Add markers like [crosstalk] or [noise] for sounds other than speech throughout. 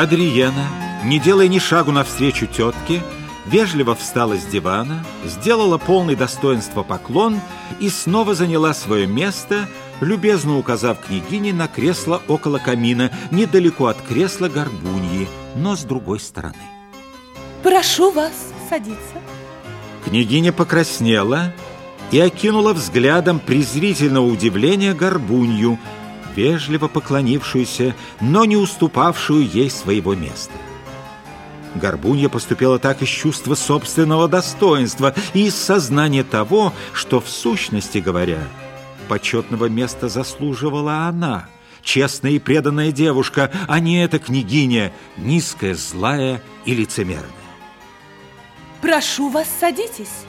Адриена, не делая ни шагу навстречу тетке, вежливо встала с дивана, сделала полный достоинства поклон и снова заняла свое место, любезно указав княгине на кресло около камина, недалеко от кресла горбуньи, но с другой стороны. Прошу вас садиться. Княгиня покраснела и окинула взглядом презрительного удивления горбунью, вежливо поклонившуюся, но не уступавшую ей своего места. Горбунья поступила так из чувства собственного достоинства и из сознания того, что в сущности говоря, почетного места заслуживала она, честная и преданная девушка, а не эта княгиня, низкая, злая и лицемерная. Прошу вас, садитесь.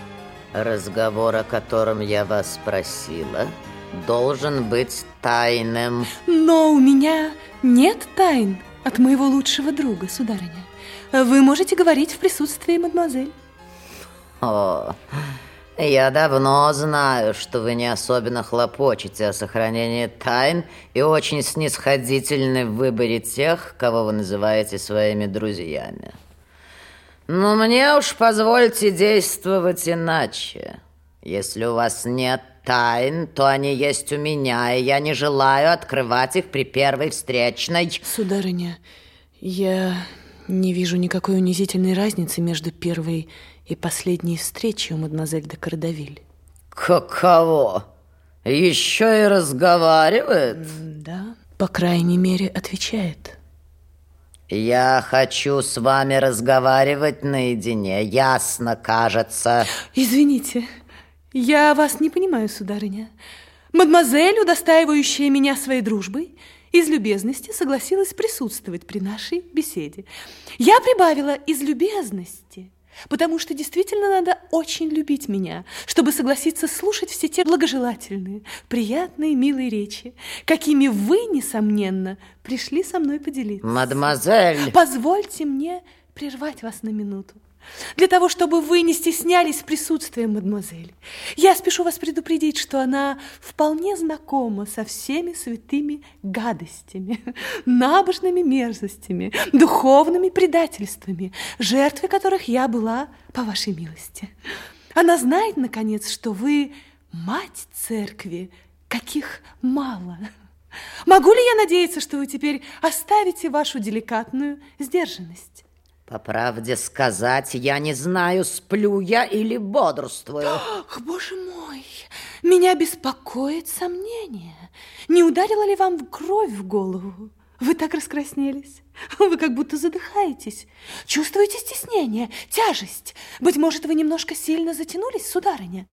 Разговор, о котором я вас спросила, должен быть тайным. Но у меня нет тайн от моего лучшего друга, сударыня. Вы можете говорить в присутствии мадемуазель. О, я давно знаю, что вы не особенно хлопочете о сохранении тайн и очень снисходительны в выборе тех, кого вы называете своими друзьями. Но мне уж позвольте действовать иначе. Если у вас нет тайн, то они есть у меня, и я не желаю открывать их при первой встречной. Сударыня, я не вижу никакой унизительной разницы между первой и последней встречей у мадемуазель де Кардавиль. Каково? Еще и разговаривает? Да, по крайней мере, отвечает. Я хочу с вами разговаривать наедине, ясно кажется. Извините, я вас не понимаю, сударыня. Мадемуазель, удостаивающая меня своей дружбой, из любезности согласилась присутствовать при нашей беседе. Я прибавила из любезности, потому что действительно надо очень любить меня, чтобы согласиться слушать все те благожелательные, приятные, милые речи, какими вы, несомненно, пришли со мной поделиться. Мадемуазель! Позвольте мне прервать вас на минуту. Для того, чтобы вы не стеснялись присутствием мадемуазель, я спешу вас предупредить, что она вполне знакома со всеми святыми гадостями, [laughs] набожными мерзостями, духовными предательствами, жертвой которых я была по вашей милости. Она знает, наконец, что вы мать церкви, каких мало. Могу ли я надеяться, что вы теперь оставите вашу деликатную сдержанность? По правде сказать, я не знаю, сплю я или бодрствую. Ах, боже мой, меня беспокоит сомнение. Не ударила ли вам кровь в голову? Вы так раскраснелись. Вы как будто задыхаетесь. Чувствуете стеснение, тяжесть? Быть может, вы немножко сильно затянулись, сударыня?